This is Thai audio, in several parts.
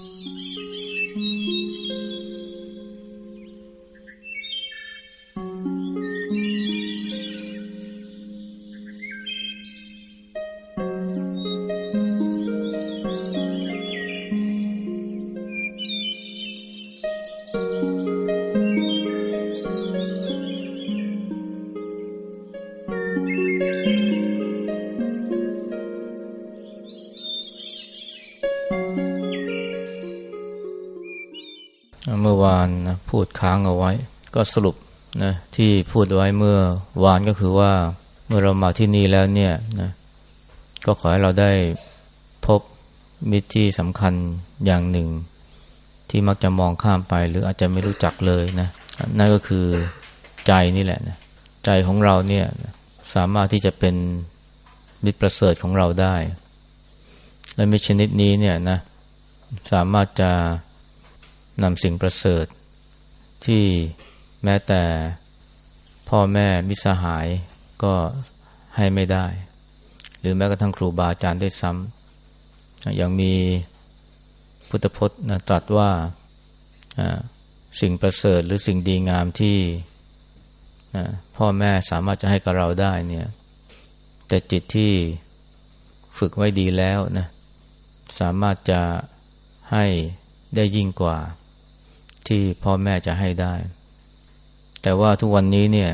เค้างเอาไว้ ก็สรุปนะที่พูดไว้เมื่อวานก็คือว่าเมื่อเรามาที่นี่แล้วเนี่ยนะก็ขอให้เราได้พบมิตรที่สำคัญอย่างหนึ่ง ที่มักจะมองข้ามไปหรืออาจจะไม่รู้จักเลยนะนั่นก็คือใจนี่แหละนะใจของเราเนี่ยสามารถที่จะเป็นมิตรประเสริฐของเราได้ และมิตรชนิดนี้เนี่ยนะสามารถจะนำสิ่งประเสริฐ ที่แม้แต่พ่อแม่มิสหายก็ให้ไม่ได้ หรือแม้กระทั่งครูบาอาจารย์ได้ซ้ำอย่างมีพุทธพจน์ตรัสว่าสิ่งประเสริฐหรือสิ่งดีงามที่พ่อแม่สามารถจะให้กับเราได้เนี่ยแต่จิตที่ฝึกไว้ดีแล้วนะสามารถจะให้ได้ยิ่งกว่า ที่พ่อแม่จะให้ได้ แต่ว่าทุกวันนี้เนี่ย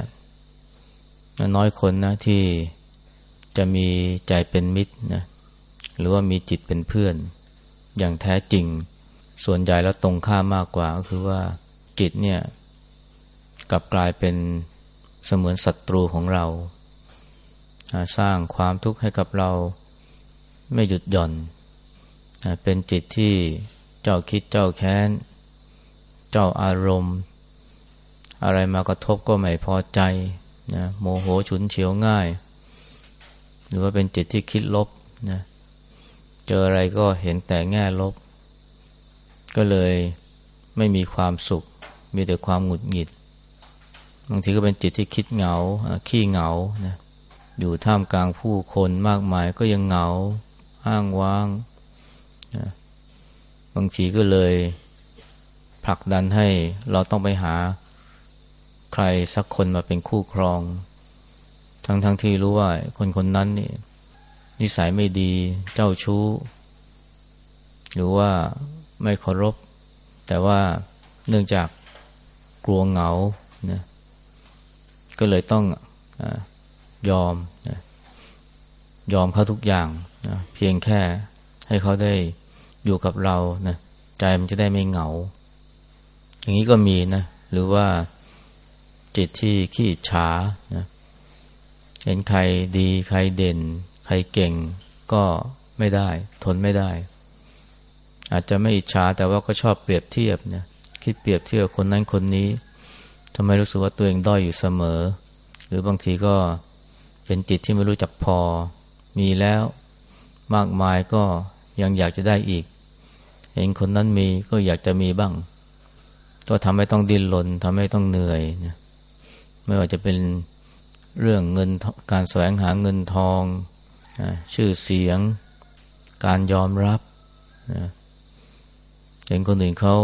น้อยคนนะที่จะมีใจเป็นมิตรนะหรือว่ามีจิตเป็นเพื่อน อย่างแท้จริง ส่วนใหญ่แล้วตรงข้ามมากกว่า ก็คือว่าจิตเนี่ยกลับกลายเป็นเสมือนศัตรูของเรา สร้างความทุกข์ให้กับเราไม่หยุดหย่อน เป็นจิตที่เจ้าคิดเจ้าแค้น เจ้าอารมณ์ อะไรมากระทบก็ไม่พอใจนะโมโหฉุนเฉียวง่าย หรือว่าเป็นจิตที่คิดลบนะเจออะไรก็เห็นแต่แง่ลบ ก็เลยไม่มีความสุข มีแต่ความหงุดหงิด บางทีก็เป็นจิตที่คิดเหงาขี้เหงานะอยู่ท่ามกลางผู้คนมากมายก็ยังเหงาห้างว้างนะบางทีก็เลย ผลักดันให้เราต้องไปหาใครสักคนมาเป็นคู่ครอง ทั้งทั้งที่รู้ว่าคนคนนั้นนี่นิสัยไม่ดีเจ้าชู้ หรือว่าไม่เคารพ แต่ว่าเนื่องจากกลัวเหงานะก็เลยต้องอยอมนะยอมเขาทุกอย่างนะเพียงแค่ให้เขาได้อยู่กับเรานะใจมันจะได้ไม่เหงา อย่างนี้ก็มีนะ หรือว่าจิตที่ขี้ฉานะเห็นใครดีใครเด่น ใครเก่งก็ไม่ได้ ทนไม่ได้ อาจจะไม่อิจฉาแต่ว่าก็ชอบเปรียบเทียบนะคิดเปรียบเทียบคนนั้นคนนี้ทำไมรู้สึกว่าตัวเองด้อยอยู่เสมอ หรือบางทีก็เป็นจิตที่ไม่รู้จักพอ มีแล้วมากมายก็ยังอยากจะได้อีก เห็นคนนั้นมีก็อยากจะมีบ้าง ก็ทำให้ต้องดิ้นรนทำให้ต้องเหนื่อยนะไม่ว่าจะเป็นเรื่องเงินการแสวงหาเงินทองนะชื่อเสียง การยอมรับนะเห็นคนอื่นเขา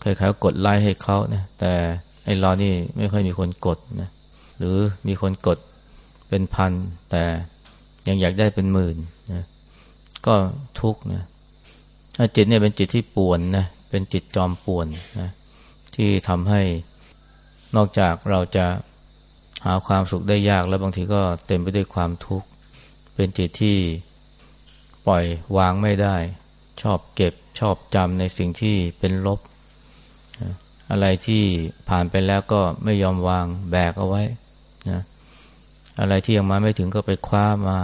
ใครๆกดไลค์ให้เขานะแต่ไอ้เรานี่ไม่ค่อยมีคนกดนะหรือมีคนกดเป็นพัน แต่ยังอยากได้เป็นหมื่นนะก็ทุกข์นะจิตเนี่ยเป็นจิตที่ป่วนนะ เป็นจิตจอมป่วนนะที่ทำให้นอกจากเราจะหาความสุขได้ยากแล้วบางทีก็เต็มไปด้วยความทุกข์ เป็นจิตที่ปล่อยวางไม่ได้ ชอบเก็บชอบจำในสิ่งที่เป็นลบ อะไรที่ผ่านไปแล้วก็ไม่ยอมวางแบกเอาไว้นะอะไรที่ยังมาไม่ถึงก็ไปคว้ามา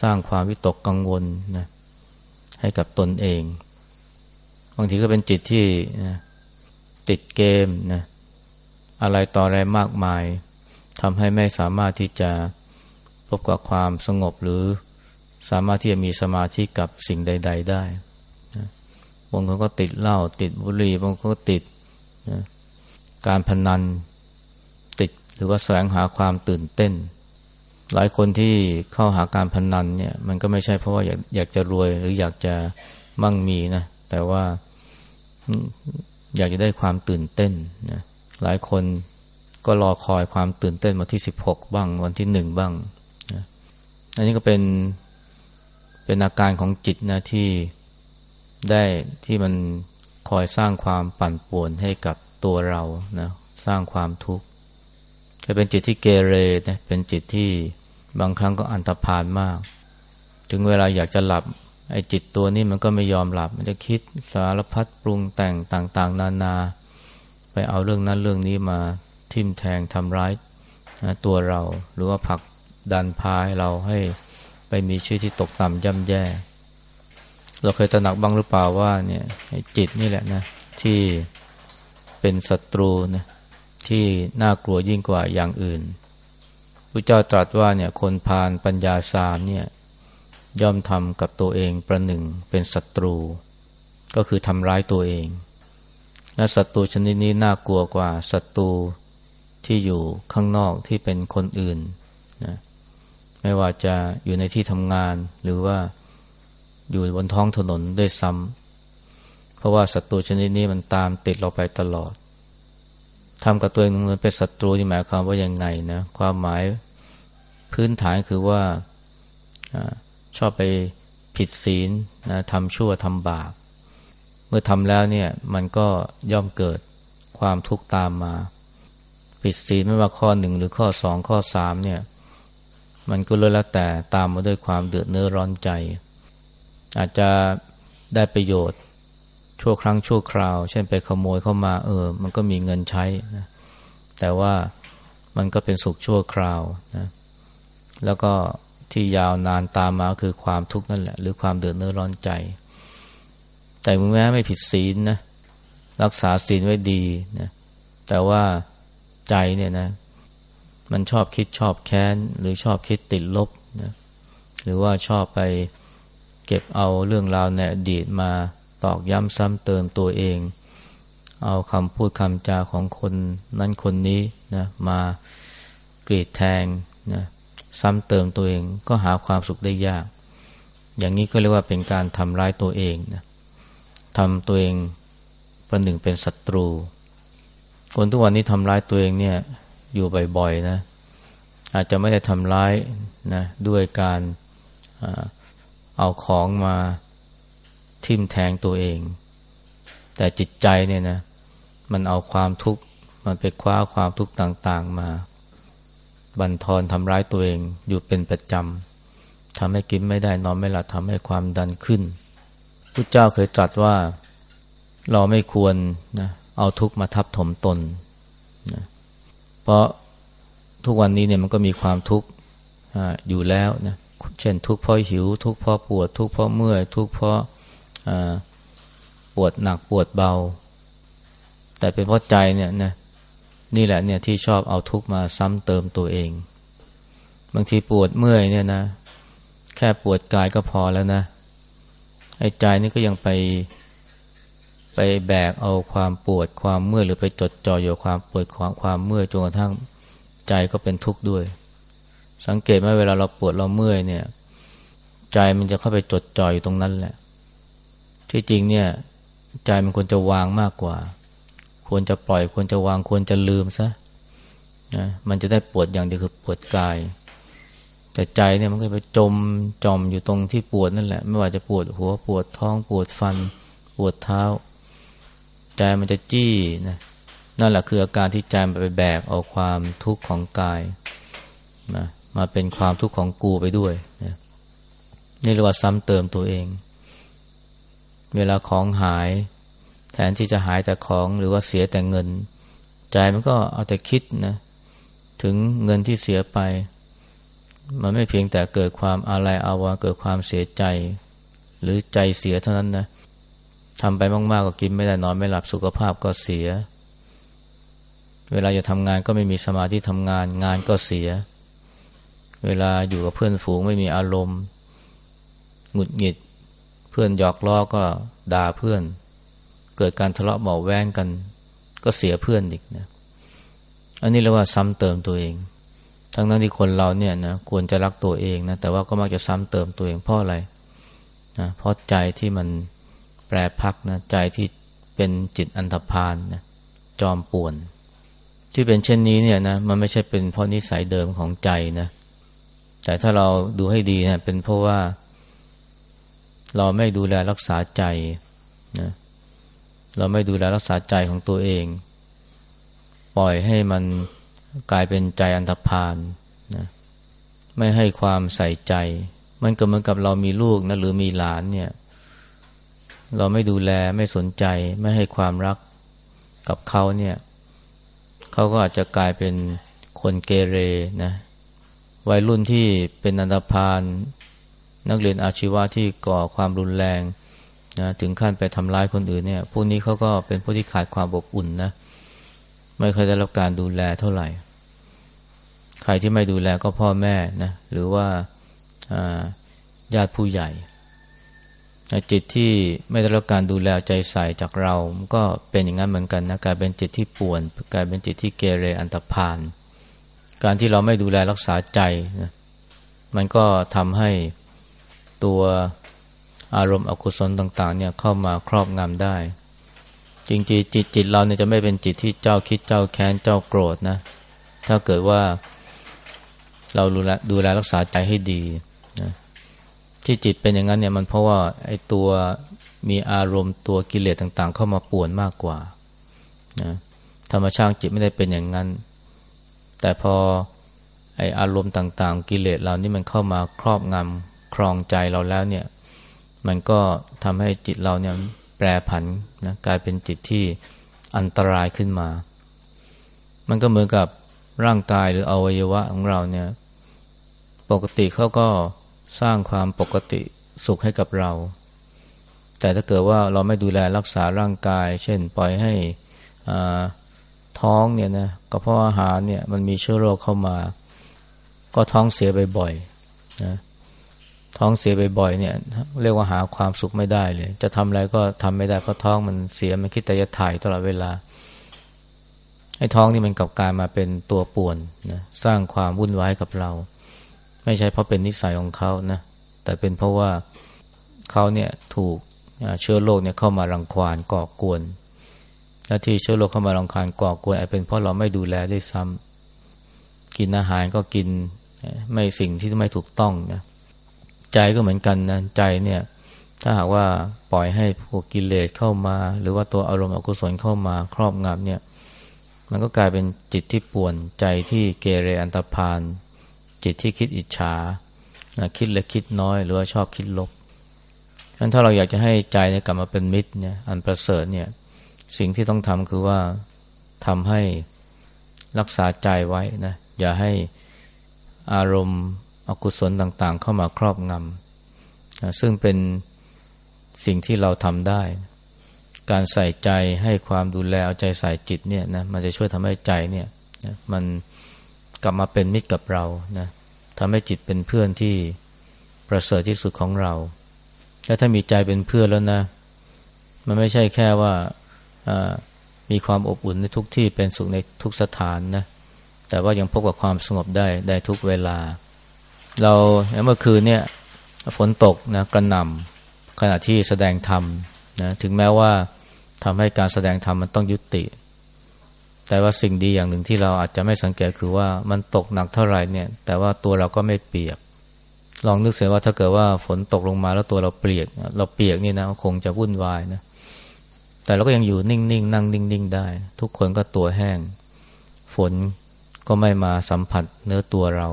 สร้างความวิตกกังวลนะให้กับตนเอง บางทีก็เป็นจิตที่นะติดเกมนะอะไรต่ออะไรมากมายทำให้ไม่สามารถที่จะพบกับความสงบหรือสามารถที่จะมีสมาธิกับสิ่งใด ๆ ได้นะบางคนก็ติดเหล้าติดบุหรี่บางคนก็ติดนะการพนันติดหรือว่าแสวงหาความตื่นเต้น หลายคนที่เข้าหาการพนันเนี่ย มันก็ไม่ใช่เพราะว่าอยากอยากจะรวยหรืออยากจะมั่งมีนะ แต่ว่าอยากจะได้ความตื่นเต้นนะหลายคนก็รอคอยความตื่นเต้นมาที่สิบหกบ้าง วันที่หนึ่งบ้างนะอันนี้ก็เป็นเป็นอาการของจิตนะที่ได้ที่มันคอยสร้างความปั่นป่วนให้กับตัวเรานะสร้างความทุกข์จะเป็นจิตที่เกเรนะเป็นจิตที่บางครั้งก็อันตรพานมาก ถึงเวลาอยากจะหลับ ไอ้จิตตัวนี้มันก็ไม่ยอมหลับ มันจะคิดสารพัดปรุงแต่งต่างๆ นานา ไปเอาเรื่องนั้นเรื่องนี้มาทิ่มแทงทำร้ายนะตัวเรา หรือว่าผลักดันพายเราให้ไปมีชีวิตที่ตกต่ำย่ำแย่ เราเคยตระหนักบ้างหรือเปล่าว่าเนี่ยจิตนี่แหละนะ ที่เป็นศัตรูนะที่น่ากลัวยิ่งกว่าอย่างอื่นพระเจ้าตรัสว่าเนี่ยคนพาลปัญญาสามเนี่ย ย่อมทำกับตัวเองประหนึ่งเป็นศัตรู ก็คือทำร้ายตัวเอง และศัตรูชนิดนี้น่ากลัวกว่าศัตรูที่อยู่ข้างนอกที่เป็นคนอื่นนะไม่ว่าจะอยู่ในที่ทำงานหรือว่าอยู่บนท้องถนนด้วยซ้ำเพราะว่าศัตรูชนิดนี้มันตามติดเราไปตลอดทำกับตัวเองมันเป็นศัตรูที่หมายความว่ายังไงนะความหมายพื้นฐานคือว่าอ ชอบไปผิดศีลนะทำชั่วทำบาป เมื่อทำแล้วเนี่ยมันก็ย่อมเกิดความทุกข์ตามมา ผิดศีลไม่ว่าข้อหนึ่งหรือข้อสองข้อสามเนี่ยมันก็เลยแล้วแต่ตามมาด้วยความเดือดเนื้อร้อนใจ อาจจะได้ประโยชน์ชั่วครั้งชั่วคราว เช่นไปขโมยเข้ามาเออ มันก็มีเงินใช้นะแต่ว่ามันก็เป็นสุขชั่วคราวนะแล้วก็ ที่ยาวนานตามมาคือความทุกข์นั่นแหละ หรือความเดือดเนื้อร้อนใจ แต่มึงแม้ไม่ผิดศีลนะรักษาศีลไว้ดีนะแต่ว่าใจเนี่ยนะ มันชอบคิดชอบแค้น หรือชอบคิดติดลบนะหรือว่าชอบไปเก็บเอาเรื่องราวในอดีตมาตอกย้ำซ้ำเติมตัวเอง เอาคำพูดคำจาของคนนั้นคนนี้นะมากรีดแทงนะ ซ้ำเติมตัวเองก็หาความสุขได้ยาก อย่างนี้ก็เรียกว่าเป็นการทำร้ายตัวเองนะทำตัวเองประหนึ่งเป็นศัตรู คนทุกวันนี้ทำร้ายตัวเองเนี่ยอยู่บ่อยๆนะ อาจจะไม่ได้ทำร้ายนะด้วยการเอาของมาทิ่มแทงตัวเอง แต่จิตใจเนี่ยนะมันเอาความทุกข์มันไปคว้าความทุกข์ต่าง ๆ มา บันทอนทำร้ายตัวเองอยู่เป็นประจำทำให้กินไม่ได้นอนไม่หลับทำให้ความดันขึ้นพุทธเจ้าเคยตรัสว่าเราไม่ควรนะเอาทุกข์มาทับถมตนนะเพราะทุกวันนี้เนี่ยมันก็มีความทุกข์อยู่แล้วนะเช่นทุกข์เพราะหิว ทุกข์เพราะปวด ทุกข์เพราะเมื่อย ทุกข์เพราะปวดหนักปวดเบา แต่เป็นเพราะใจเนี่ยนะ นี่แหละเนี่ยที่ชอบเอาทุกมาซ้ำเติมตัวเอง บางทีปวดเมื่อยเนี่ยนะ แค่ปวดกายก็พอแล้วนะไอ้ใจนี่ก็ยังไปไปแบกเอาความปวดความเมื่อยหรือไปจดจ่ออยู่ความปวดความความเมื่อยจนกระทั่งใจก็เป็นทุกข์ด้วย สังเกตไหมเวลาเราปวดเราเมื่อยเนี่ย ใจมันจะเข้าไปจดจ่ออยู่ตรงนั้นแหละ ที่จริงเนี่ย ใจมันควรจะวางมากกว่า ควรจะปล่อย ควรจะวางควรจะลืมซะนะมันจะได้ปวดอย่างเดียวคือปวดกาย แต่ใจเนี่ยมันก็ไปจมจอมอยู่ตรงที่ปวดนั่นแหละ ไม่ว่าจะปวดหัวปวดท้องปวดฟัน ปวดเท้า ใจมันจะจี้นะนั่นแหละคืออาการที่ใจมันไปแบกเอาความทุกข์ของกายนะมาเป็นความทุกข์ของกูไปด้วยนะนี่เรียกว่าซ้ำเติมตัวเอง เวลาของหาย นที่จะหายแต่ของหรือว่าเสียแต่เงิน ใจมันก็เอาแต่คิดนะถึงเงินที่เสียไป มันไม่เพียงแต่เกิดความอะไรอาวาเกิดความเสียใจ หรือใจเสียเท่านั้นนะทำไปมากๆก็กินไม่ได้นอนไม่หลับสุขภาพก็เสีย เวลาจะทำงานก็ไม่มีสมาธิทำงานงานก็เสีย เวลาอยู่กับเพื่อนฝูงไม่มีอารมณ์หงุดหงิด เพื่อนหยอกล้อก็ด่าเพื่อน เกิดการทะเลาะเบาแวงกัน ก็เสียเพื่อนอีกนะอันนี้เรียกว่าซ้ำเติมตัวเอง ทั้งนั้นที่คนเราเนี่ยนะควรจะรักตัวเองนะแต่ว่าก็มักจะซ้ำเติมตัวเองเพราะอะไรนะเพราะใจที่มันแปรพักนะใจที่เป็นจิตอันธพาลนะจอมป่วน ที่เป็นเช่นนี้เนี่ยนะมันไม่ใช่เป็นเพราะนิสัยเดิมของใจนะแต่ถ้าเราดูให้ดีนะเป็นเพราะว่า เราไม่ดูแลรักษาใจนะ เราไม่ดูแลรักษาใจของตัวเอง ปล่อยให้มันกลายเป็นใจอันธพาลนะไม่ให้ความใส่ใจ มันก็เหมือนกับเรามีลูกนะหรือมีหลานเนี่ย เราไม่ดูแลไม่สนใจ ไม่ให้ความรักกับเขาเนี่ยเขาก็อาจจะกลายเป็นคนเกเรนะวัยรุ่นที่เป็นอันธพาลนักเรียนอาชีวะที่ก่อความรุนแรง นะถึงขั้นไปทำร้ายคนอื่นเนี่ยพวกนี้เขาก็เป็นผู้ที่ขาดความอบอุ่นนะไม่เคยได้รับการดูแลเท่าไหร่ ใครที่ไม่ดูแลก็พ่อแม่นะหรือว่าญาติผู้ใหญ่จิตที่ไม่ได้รับการดูแลใจใส่จากเรา ก็เป็นอย่างนั้นเหมือนกันนะกลายเป็นจิตที่ป่วนกลายเป็นจิตที่เกเรอันตรพาน การที่เราไม่ดูแลรักษาใจนะมันก็ทำให้ตัว อารมณ์อกุศลต่างๆเนี่ยเข้ามาครอบงำได้ จริงๆจิตจิตเราเนี่ยจะไม่เป็นจิตที่เจ้าคิดเจ้าแค้นเจ้าโกรธนะ ถ้าเกิดว่าเราดูแลดูแลรักษาใจให้ดีนะที่จิตเป็นอย่างนั้นเนี่ยมันเพราะว่าไอ้ตัวมีอารมณ์ตัวกิเลสต่างๆ เข้ามาป่วนมากกว่านะธรรมชาติจิตไม่ได้เป็นอย่างนั้น แต่พอไออารมณ์ต่างๆ กิเลสเรานี่มันเข้ามาครอบงำครองใจเราแล้วเนี่ย มันก็ทำให้จิตเราเนี่ยแปรผันนะกลายเป็นจิตที่อันตรายขึ้นมา มันก็เหมือนกับร่างกายหรืออวัยวะของเราเนี่ย ปกติเขาก็สร้างความปกติสุขให้กับเรา แต่ถ้าเกิดว่าเราไม่ดูแลรักษาร่างกาย เช่นปล่อยให้ท้องเนี่ยนะกระเพาะอาหารเนี่ยมันมีเชื้อโรคเข้ามา ก็ท้องเสียบ่อยๆนะ ท้องเสียบ่อยๆเนี่ย เรียกว่าหาความสุขไม่ได้เลย จะทำอะไรก็ทำไม่ได้เพราะท้องมันเสียมันคิดแต่จะถ่ายตลอดเวลาไอ้ท้องนี่มันกลับกลายมาเป็นตัวป่วนนะสร้างความวุ่นวายกับเรา ไม่ใช่เพราะเป็นนิสัยของเขานะแต่เป็นเพราะว่าเขาเนี่ยถูกเชื้อโรคเนี่ยเข้ามารังควานก่อกวนและที่เชื้อโรคเข้ามารังควานก่อกวนอาจเป็นเพราะเราไม่ดูแลได้ซ้ำกินอาหารก็กินไม่สิ่งที่ไม่ถูกต้องนะ ใจก็เหมือนกันนะใจเนี่ย ถ้าหากว่าปล่อยให้พวกกิเลสเข้ามา หรือว่าตัวอารมณ์อกุศลเข้ามาครอบงำเนี่ย มันก็กลายเป็นจิตที่ป่วนใจที่เกเรอันตรพานจิตที่คิดอิจฉานะคิดเล็กคิดน้อย หรือว่าชอบคิดลบฉะนั้นถ้าเราอยากจะให้ใจเนี่ยกลับมาเป็นมิตรเนี่ยอันประเสริฐเนี่ย สิ่งที่ต้องทำคือว่าทำให้รักษาใจไว้นะอย่าให้อารมณ์ อกุศลต่างๆ เข้ามาครอบงำซึ่งเป็นสิ่งที่เราทำได้ การใส่ใจให้ความดูแลเอาใจใส่จิตเนี่ยนะมันจะช่วยทำให้ใจเนี่ยนะมันกลับมาเป็นมิตรกับเรานะทำให้จิตเป็นเพื่อนที่ประเสริฐที่สุดของเรา และถ้ามีใจเป็นเพื่อนแล้วนะ มันไม่ใช่แค่ว่ามีความอบอุ่นในทุกที่เป็นสุขในทุกสถานนะ แต่ว่ายังพบกับความสงบได้ได้ทุกเวลา เราเมื่อคืนเนี่ยฝนตกนะกระหน่ำขณะที่แสดงธรรมนะถึงแม้ว่าทำให้การแสดงธรรมมันต้องยุติ แต่ว่าสิ่งดีอย่างหนึ่งที่เราอาจจะไม่สังเกตคือว่ามันตกหนักเท่าไหร่เนี่ย แต่ว่าตัวเราก็ไม่เปียก ลองนึกเสียว่าถ้าเกิดว่าฝนตกลงมาแล้วตัวเราเปียก เราเปียกนี่นะคงจะวุ่นวายนะแต่เราก็ยังอยู่นิ่งๆนั่งนิ่งๆได้ ทุกคนก็ตัวแห้ง ฝนก็ไม่มาสัมผัสเนื้อตัวเรา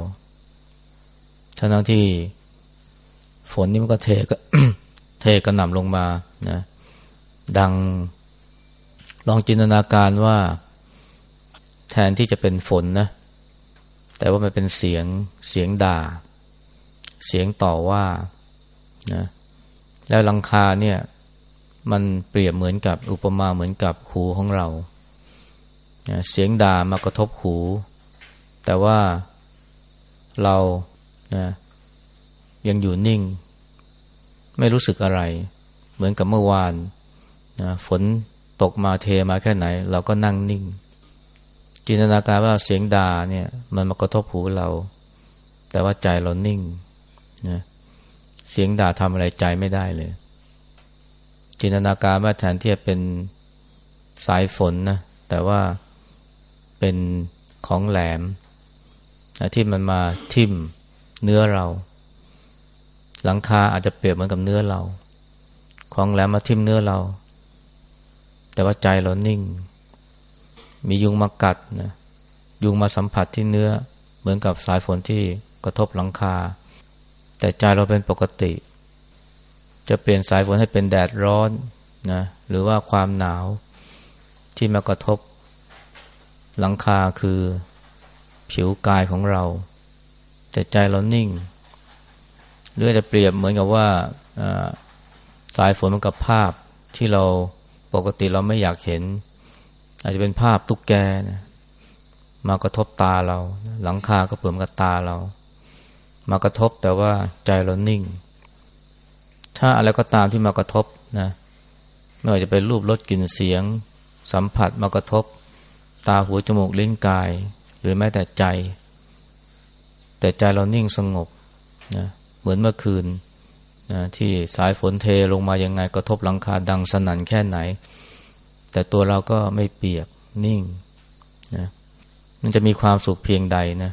ทั้งที่ฝนนี่มันก็เทก็เทกระหน่ำลงมานะดังลองจินตนาการว่า แทนที่จะเป็นฝนนะ แต่ว่ามันเป็นเสียงเสียงด่า เสียงต่อว่านะแล้วลังคาเนี่ย มันเปรียบเหมือนกับอุปมาเหมือนกับหูของเราเสียงด่ามากระทบหู แต่ว่าเรา นะยังอยู่นิ่ง ไม่รู้สึกอะไร เหมือนกับเมื่อวานนะฝนตกมาเทมาแค่ไหน เราก็นั่งนิ่ง จินตนาการว่าเสียงด่าเนี่ย มันมากระทบหูเรา แต่ว่าใจเรานิ่งนะเสียงด่าทำอะไรใจไม่ได้เลย จินตนาการว่าแทนที่จะเป็นสายฝนนะแต่ว่าเป็นของแหลมที่มันมาทิ่ม เนื้อเรา หลังคาอาจจะเปรียบเหมือนกับเนื้อเรา ของแหลมมาทิ่มเนื้อเรา แต่ว่าใจเรานิ่ง มียุงมากัดนะยุงมาสัมผัสที่เนื้อเหมือนกับสายฝนที่กระทบหลังคา แต่ใจเราเป็นปกติ จะเปลี่ยนสายฝนให้เป็นแดดร้อนนะหรือว่าความหนาวที่มากระทบหลังคาคือผิวกายของเรา แต่ใจเรานิ่ง หรือจะเปรียบเหมือนกับว่าสายฝนมันกับภาพที่เราปกติเราไม่อยากเห็น อาจจะเป็นภาพตุ๊กแกนะมากระทบตาเรา หลังคาก็เปิดกับตาเรา มากระทบแต่ว่าใจเรานิ่ง ถ้าอะไรก็ตามที่มากระทบนะไม่ว่าจะเป็นรูปรสกลิ่นเสียง สัมผัสมากระทบ ตาหูจมูกลิ้นกาย หรือแม้แต่ใจ แต่ใจเรานิ่งสงบนะเหมือนเมื่อคืนนะที่สายฝนเทลงมายังไงกระทบหลังคาดังสนั่นแค่ไหน แต่ตัวเราก็ไม่เปียกนิ่งนะมันจะมีความสุขเพียงใดนะ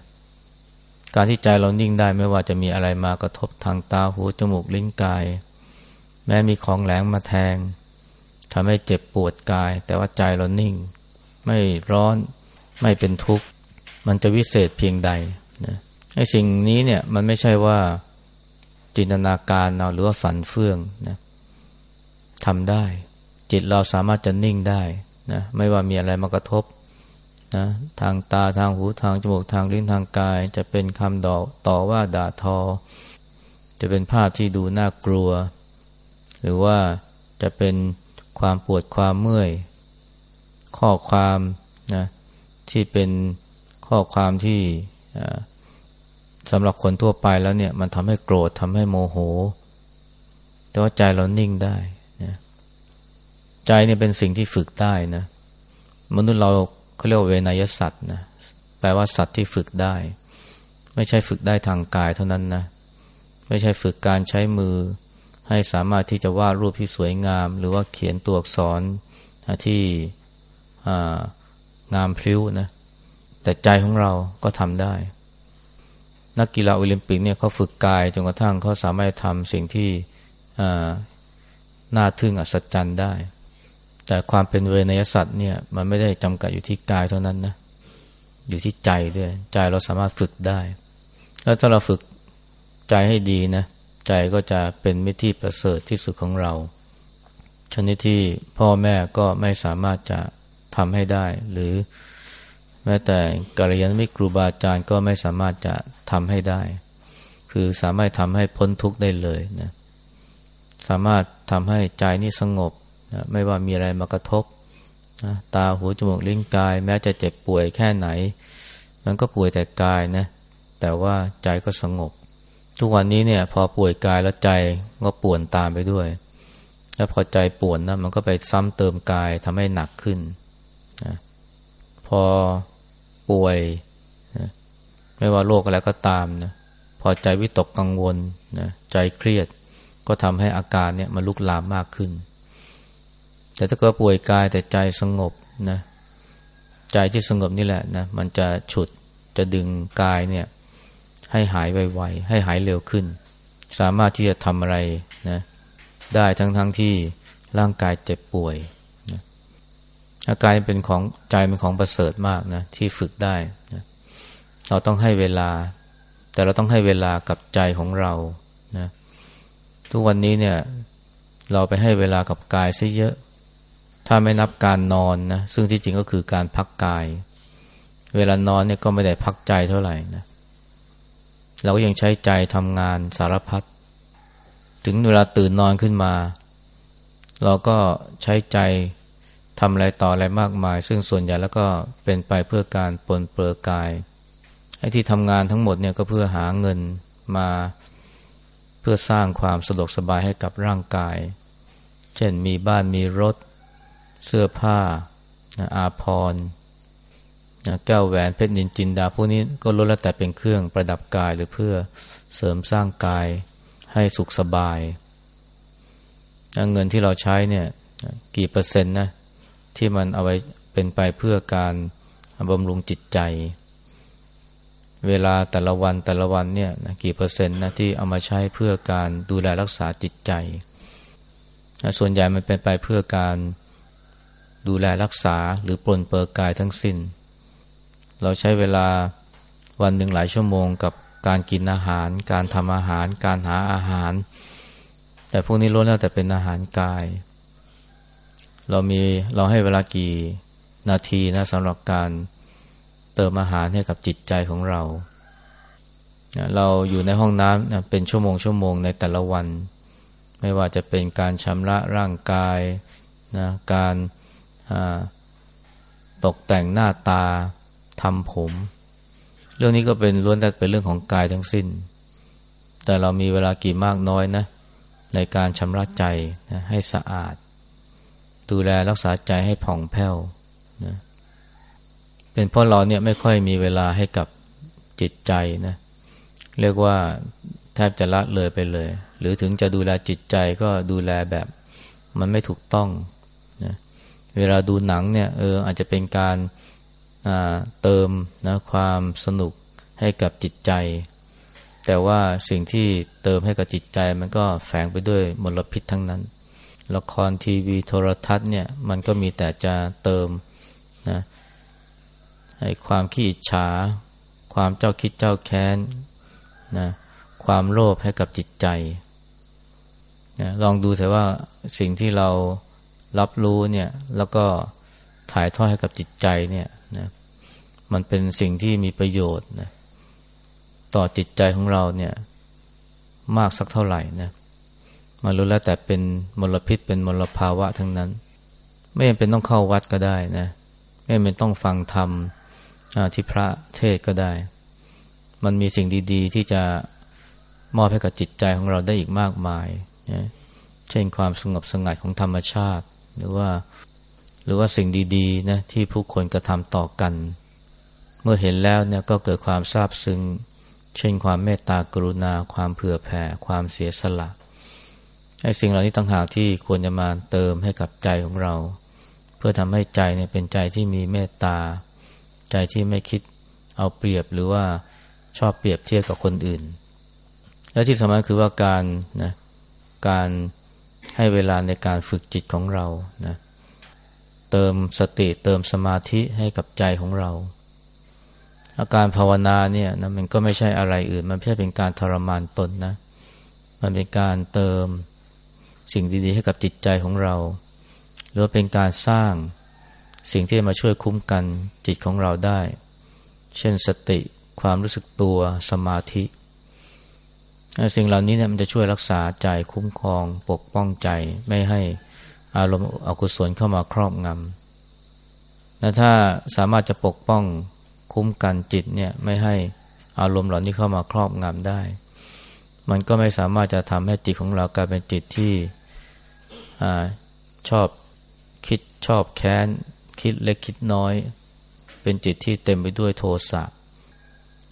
การที่ใจเรานิ่งได้ไม่ว่าจะมีอะไรมากระทบทางตาหูจมูกลิ้นกาย แม้มีของแหลงมาแทงทำให้เจ็บปวดกาย แต่ว่าใจเรานิ่ง ไม่ร้อนไม่เป็นทุกข์ มันจะวิเศษเพียงใดนะ ไอ้สิ่งนี้เนี่ยมันไม่ใช่ว่าจินตนาการเราหรือว่าฝันเฟื่องนะทำได้ จิตเราสามารถจะนิ่งได้นะไม่ว่ามีอะไรมากระทบนะทางตาทางหูทางจมูกทางลิ้นทางกาย จะเป็นคำดอกต่อว่าด่าทอ จะเป็นภาพที่ดูน่ากลัว หรือว่าจะเป็นความปวดความเมื่อย ข้อความนะที่เป็นข้อความที่ สำหรับคนทั่วไปแล้วเนี่ย มันทำให้โกรธทำให้โมโห แต่ว่าใจเรานิ่งได้นะใจเนี่ยเป็นสิ่งที่ฝึกได้นะมนุษย์เราเขาเรียกว่าเวนยสัตว์นะแปลว่าสัตว์ที่ฝึกได้ ไม่ใช่ฝึกได้ทางกายเท่านั้นนะไม่ใช่ฝึกการใช้มือ ให้สามารถที่จะวาดรูปที่สวยงาม หรือว่าเขียนตัวอักษรที่งามพลิ้วนะแต่ใจของเราก็ทำได้ นักกีฬาโอลิมปิกเนี่ยเขาฝึกกายจนกระทั่งเขาสามารถทำสิ่งที่น่าทึ่งอัศจรรย์ได้ แต่ความเป็นเวนยสัตว์เนี่ยมันไม่ได้จำกัดอยู่ที่กายเท่านั้นนะอยู่ที่ใจด้วย ใจเราสามารถฝึกได้ แล้วถ้าเราฝึกใจให้ดีนะใจก็จะเป็นมิตรที่ประเสริฐที่สุดของเรา ชนิดที่พ่อแม่ก็ไม่สามารถจะทำให้ได้ หรือ แม้แต่กัลยาณมิตรครูบาอาจารย์ก็ไม่สามารถจะทำให้ได้ คือสามารถทำให้พ้นทุกข์ได้เลยนะสามารถทำให้ใจนี่สงบนะไม่ว่ามีอะไรมากระทบนะตาหูจมูกลิ้นกาย แม้จะเจ็บป่วยแค่ไหน มันก็ป่วยแต่กายนะแต่ว่าใจก็สงบ ทุกวันนี้เนี่ย พอป่วยกายแล้วใจก็ป่วนตามไปด้วย แล้วพอใจป่วนนะมันก็ไปซ้ำเติมกายทำให้หนักขึ้นนะพอ ป่วยนะไม่ว่าโรคอะไรก็ตามนะพอใจวิตกกังวลนะใจเครียด ก็ทำให้อาการเนี่ยมันลุกลามมากขึ้น แต่ถ้าเกิดป่วยกายแต่ใจสงบนะใจที่สงบนี่แหละนะมันจะฉุดจะดึงกายเนี่ย ให้หายไวๆให้หายเร็วขึ้น สามารถที่จะทำอะไรนะได้ทั้งๆทที่ร่างกายเจ็บป่วย อาการเป็นของใจเป็นของประเสริฐมากนะที่ฝึกได้นะเราต้องให้เวลา แต่เราต้องให้เวลากับใจของเรานะทุกวันนี้เนี่ย เราไปให้เวลากับกายซะเยอะ ถ้าไม่นับการนอนนะซึ่งที่จริงก็คือการพักกาย เวลานอนเนี่ยก็ไม่ได้พักใจเท่าไหร่นะเราก็ยังใช้ใจทำงานสารพัดถึงเวลาตื่นนอนขึ้นมา เราก็ใช้ใจ ทำอะไรต่ออะไรมากมาย ซึ่งส่วนใหญ่แล้วก็เป็นไปเพื่อการปนเปื้อกายไอ้ที่ทำงานทั้งหมดเนี่ยก็เพื่อหาเงินมาเพื่อสร้างความสะดวกสบายให้กับร่างกาย เช่นมีบ้านมีรถ เสื้อผ้าอาภรณ์แก้วแหวนเพชรนินจินดาพวกนี้ก็ล้วนแล้วแต่เป็นเครื่องประดับกายหรือเพื่อเสริมสร้างกายให้สุขสบาย เงินที่เราใช้เนี่ยกี่เปอร์เซ็นต์นะ ที่มันเอาไว้เป็นไปเพื่อการบำรุงจิตใจ เวลาแต่ละวันแต่ละวันเนี่ยนะกี่เปอร์เซ็นต์นะที่เอามาใช้เพื่อการดูแลรักษาจิตใจ ส่วนใหญ่มันเป็นไปเพื่อการดูแลรักษาหรือปลนเปือกายทั้งสิ้น เราใช้เวลาวันหนึ่งหลายชั่วโมงกับการกินอาหาร การทำอาหาร การหาอาหาร แต่พวกนี้ล้วนแล้วแต่เป็นอาหารกาย เรามีเราให้เวลากี่นาทีนะสำหรับการเติมอาหารให้กับจิตใจของเรา เราอยู่ในห้องน้ำเป็นชั่วโมงชั่วโมงในแต่ละวัน ไม่ว่าจะเป็นการชำระร่างกายนะการตกแต่งหน้าตาทำผม เรื่องนี้ก็เป็นล้วนแต่เป็นเรื่องของกายทั้งสิ้น แต่เรามีเวลากี่มากน้อยนะในการชำระใจนะให้สะอาด ดูแลรักษาใจให้ผ่องแผ้วนะเป็นเพราะเราเนี่ยไม่ค่อยมีเวลาให้กับจิตใจนะเรียกว่าแทบจะละเลยไปเลย หรือถึงจะดูแลจิตใจก็ดูแลแบบมันไม่ถูกต้องนะเวลาดูหนังเนี่ยเอออาจจะเป็นการเติมนะความสนุกให้กับจิตใจ แต่ว่าสิ่งที่เติมให้กับจิตใจมันก็แฝงไปด้วยมลพิษทั้งนั้น ละครทีวีโทรทัศน์เนี่ยมันก็มีแต่จะเติมนะให้ความขี้อิจฉา ความเจ้าคิดเจ้าแค้นนะความโลภให้กับจิตใจนะลองดูเถอะว่าสิ่งที่เรารับรู้เนี่ยแล้วก็ถ่ายทอดให้กับจิตใจเนี่ยนะมันเป็นสิ่งที่มีประโยชน์นะต่อจิตใจของเราเนี่ยมากสักเท่าไหร่นะ มันรู้แล้วแต่เป็นมลพิษเป็นมลภาวะทั้งนั้น ไม่จำเป็นต้องเข้าวัดก็ได้นะ ไม่จำเป็นต้องฟังธรรมที่พระเทศก็ได้ มันมีสิ่งดี ๆ ที่จะมอบให้กับจิตใจของเราได้อีกมากมายนะเช่นความสงบสงัดของธรรมชาติ หรือว่า หรือว่าสิ่งดีๆนะที่ผู้คนกระทำต่อกัน เมื่อเห็นแล้วเนี่ยก็เกิดความซาบซึ้งเช่นความเมตตากรุณา ความเผื่อแผ่ ความเสียสละ ไอ้สิ่งเหล่านี้ต่างหากที่ควรจะมาเติมให้กับใจของเรา เพื่อทำให้ใจเนี่ยเป็นใจที่มีเมตตา ใจที่ไม่คิดเอาเปรียบหรือว่าชอบเปรียบเทียบกับคนอื่น และที่สำคัญคือว่าการนะการให้เวลาในการฝึกจิตของเรานะเติมสติเติมสมาธิให้กับใจของเรา อาการภาวนาเนี่ยนะมันก็ไม่ใช่อะไรอื่น มันไม่ใช่เป็นการทรมานตนนะ มันเป็นการเติม สิ่งดีๆ ให้กับจิตใจของเรา หรือเป็นการสร้างสิ่งที่มาช่วยคุ้มกันจิตของเราได้ เช่นสติความรู้สึกตัวสมาธิสิ่งเหล่านี้เนี่ยมันจะช่วยรักษาใจคุ้มครองปกป้องใจ ไม่ให้อารมณ์อกุศลเข้ามาครอบงำและถ้าสามารถจะปกป้องคุ้มกันจิตเนี่ยไม่ให้อารมณ์เหล่านี้เข้ามาครอบงำได้ มันก็ไม่สามารถจะทำให้จิตของเรากลายเป็นจิตที่อชอบคิดชอบแค้น คิดเล็กคิดน้อย เป็นจิตที่เต็มไปด้วยโทสะ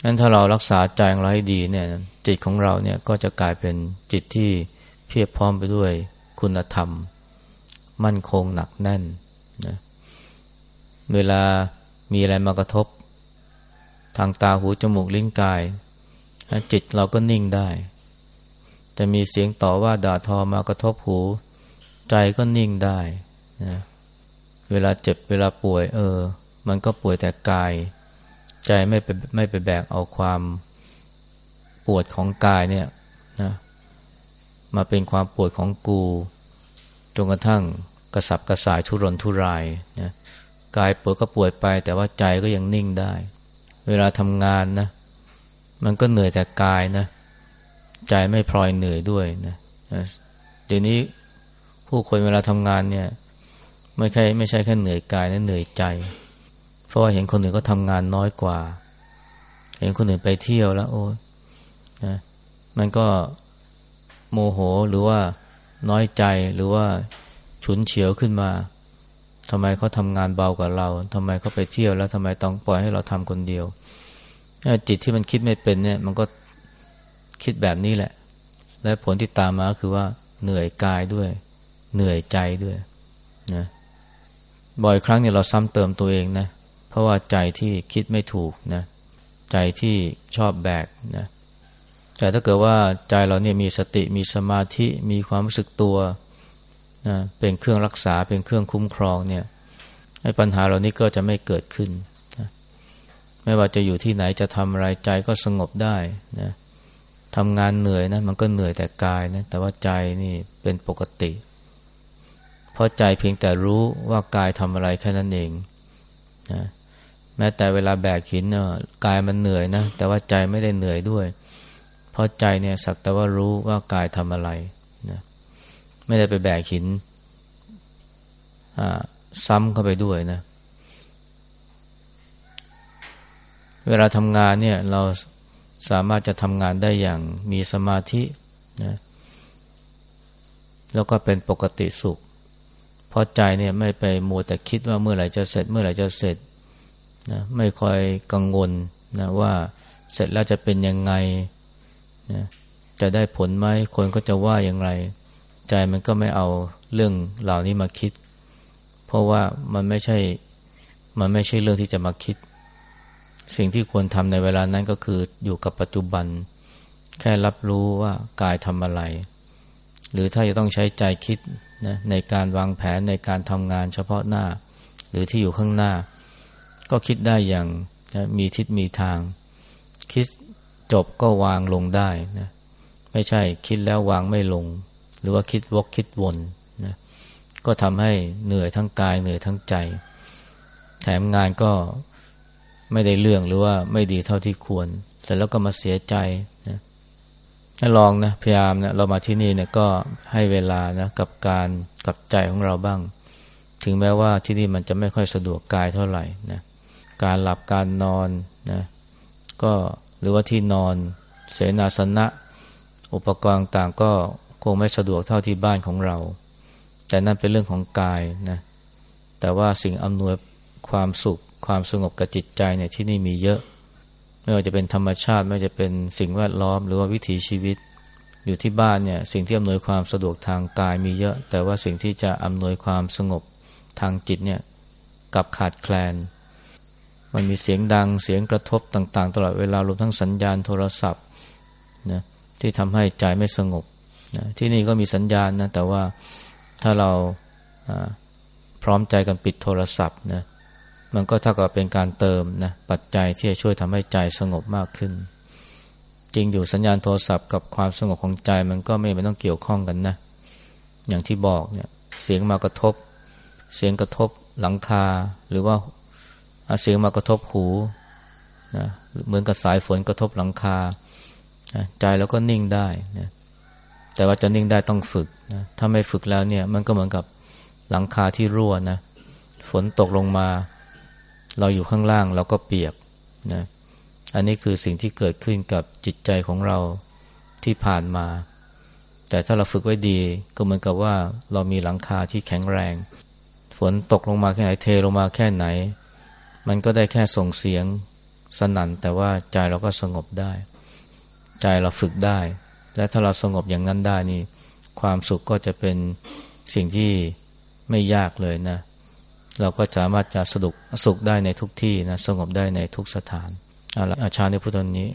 งั้นถ้าเรารักษาใจของเราให้ดีเนี่ยจิตของเราเนี่ยก็จะกลายเป็นจิตที่เพียบพร้อมไปด้วยคุณธรรม มั่นคงหนักแน่นนะเวลามีอะไรมากระทบ ทางตาหูจมูกลิ้นกาย จิตเราก็นิ่งได้ จะมีเสียงต่อว่าด่าทอมากระทบหู ใจก็นิ่งได้นะเวลาเจ็บเวลาป่วย เออ มันก็ป่วยแต่กาย ใจไม่ไปไม่ไปแบกเอาความปวดของกายเนี่ยนะมาเป็นความปวดของกูจนกระทั่งกระสับกระส่ายทุรนทุรายนะกายปวดก็ปวดไป แต่ว่าใจก็ยังนิ่งได้ เวลาทำงานนะ มันก็เหนื่อยแต่กายนะ ใจไม่พลอยเหนื่อยด้วยนะเดี๋ยวนี้ผู้คนเวลาทำงานเนี่ย ไม่ใช่ไม่ใช่แค่เหนื่อยกายนะเหนื่อยใจ เพราะว่าเห็นคนอื่นก็ทำงานน้อยกว่า เห็นคนอื่นไปเที่ยวแล้ว โอ้นะมันก็โมโหหรือว่าน้อยใจหรือว่าฉุนเฉียวขึ้นมาทำไมเขาทำงานเบากว่าเราทำไมเขาไปเที่ยวแล้วทำไมต้องปล่อยให้เราทำคนเดียวจิตที่มันคิดไม่เป็นเนี่ย มันก็ คิดแบบนี้แหละ และผลที่ตามมาคือว่าเหนื่อยกายด้วย เหนื่อยใจด้วยนะบ่อยครั้งเนี่ยเราซ้ำเติมตัวเองนะเพราะว่าใจที่คิดไม่ถูกนะใจที่ชอบแบกนะแต่ถ้าเกิดว่าใจเราเนี่ยมีสติมีสมาธิมีความรู้สึกตัวนะเป็นเครื่องรักษาเป็นเครื่องคุ้มครองเนี่ยให้ปัญหาเหล่านี้ก็จะไม่เกิดขึ้นนะไม่ว่าจะอยู่ที่ไหนจะทำอะไรใจก็สงบได้นะ ทำงานเหนื่อยนะมันก็เหนื่อยแต่กายนะแต่ว่าใจนี่เป็นปกติ เพราะใจเพียงแต่รู้ว่ากายทำอะไรแค่นั้นเองนะแม้แต่เวลาแบกหินเนี่ยกายมันเหนื่อยนะแต่ว่าใจไม่ได้เหนื่อยด้วย เพราะใจเนี่ยสักแต่ว่ารู้ว่ากายทำอะไรนะไม่ได้ไปแบกหินซ้ำเข้าไปด้วยนะ เวลาทำงานเนี่ยเรา สามารถจะทำงานได้อย่างมีสมาธินะแล้วก็เป็นปกติสุข เพราะใจเนี่ยไม่ไปมัวแต่คิดว่าเมื่อไหร่จะเสร็จ เมื่อไหร่จะเสร็จนะไม่คอยกังวลนะว่าเสร็จแล้วจะเป็นยังไงนะจะได้ผลไหมคนก็จะว่าอย่างไร ใจมันก็ไม่เอาเรื่องเหล่านี้มาคิด เพราะว่ามันไม่ใช่มันไม่ใช่เรื่องที่จะมาคิด สิ่งที่ควรทำในเวลานั้นก็คืออยู่กับปัจจุบัน แค่รับรู้ว่ากายทำอะไร หรือถ้าจะต้องใช้ใจคิดนะในการวางแผนในการทำงานเฉพาะหน้า หรือที่อยู่ข้างหน้า ก็คิดได้อย่างนะมีทิศมีทาง คิดจบก็วางลงได้นะไม่ใช่คิดแล้ววางไม่ลง หรือว่าคิดวกคิดวนนะก็ทำให้เหนื่อยทั้งกายเหนื่อยทั้งใจ แถมงานก็ ไม่ได้เรื่องหรือว่าไม่ดีเท่าที่ควร เสร็จแล้วก็มาเสียใจนะให้ลองนะพยายามนะเรามาที่นี่เนี่ยก็ให้เวลานะกับการกับใจของเราบ้าง ถึงแม้ว่าที่นี่มันจะไม่ค่อยสะดวกกายเท่าไหร่นะการหลับการนอนนะก็หรือว่าที่นอนเสนาสนะ อุปกรณ์ต่างก็คงไม่สะดวกเท่าที่บ้านของเรา แต่นั่นเป็นเรื่องของกายนะแต่ว่าสิ่งอำนวยความสุข ความสงบกับจิตใจเนี่ยที่นี่มีเยอะ ไม่ว่าจะเป็นธรรมชาติไม่ว่าจะเป็นสิ่งแวดล้อม หรือว่าวิถีชีวิต อยู่ที่บ้านเนี่ยสิ่งที่อำนวยความสะดวกทางกายมีเยอะ แต่ว่าสิ่งที่จะอำนวยความสงบทางจิตเนี่ยกับขาดแคลน มันมีเสียงดังเสียงกระทบต่าง ๆ ตลอดเวลารวมทั้งสัญญาณโทรศัพท์นะที่ทำให้ใจไม่สงบนะที่นี่ก็มีสัญญาณนะแต่ว่าถ้าเราพร้อมใจกันปิดโทรศัพท์นะ มันก็เท่ากับเป็นการเติมนะปัจจัยที่จะช่วยทำให้ใจสงบมากขึ้น จริงอยู่สัญญาณโทรศัพท์กับความสงบของใจมันก็ไม่ไม่ต้องเกี่ยวข้องกันนะ อย่างที่บอกเนี่ยเสียงมากระทบ เสียงกระทบหลังคา หรือว่าเสียงมากระทบหูนะเหมือนกับสายฝนกระทบหลังคา ใจเราก็นิ่งได้นะแต่ว่าจะนิ่งได้ต้องฝึกนะถ้าไม่ฝึกแล้วเนี่ยมันก็เหมือนกับหลังคาที่รั่วนะฝนตกลงมา เราอยู่ข้างล่างเราก็เปียกนะอันนี้คือสิ่งที่เกิดขึ้นกับจิตใจของเราที่ผ่านมา แต่ถ้าเราฝึกไว้ดีก็เหมือนกับว่าเรามีหลังคาที่แข็งแรง ฝนตกลงมาแค่ไหนเทลงมาแค่ไหน มันก็ได้แค่ส่งเสียงสนั่น แต่ว่าใจเราก็สงบได้ ใจเราฝึกได้ และถ้าเราสงบอย่างนั้นได้นี่ ความสุขก็จะเป็นสิ่งที่ไม่ยากเลยนะ เราก็สามารถจะสะดุกสุขได้ในทุกที่นะสงบได้ในทุกสถานอาละอาชาในพุทธนี้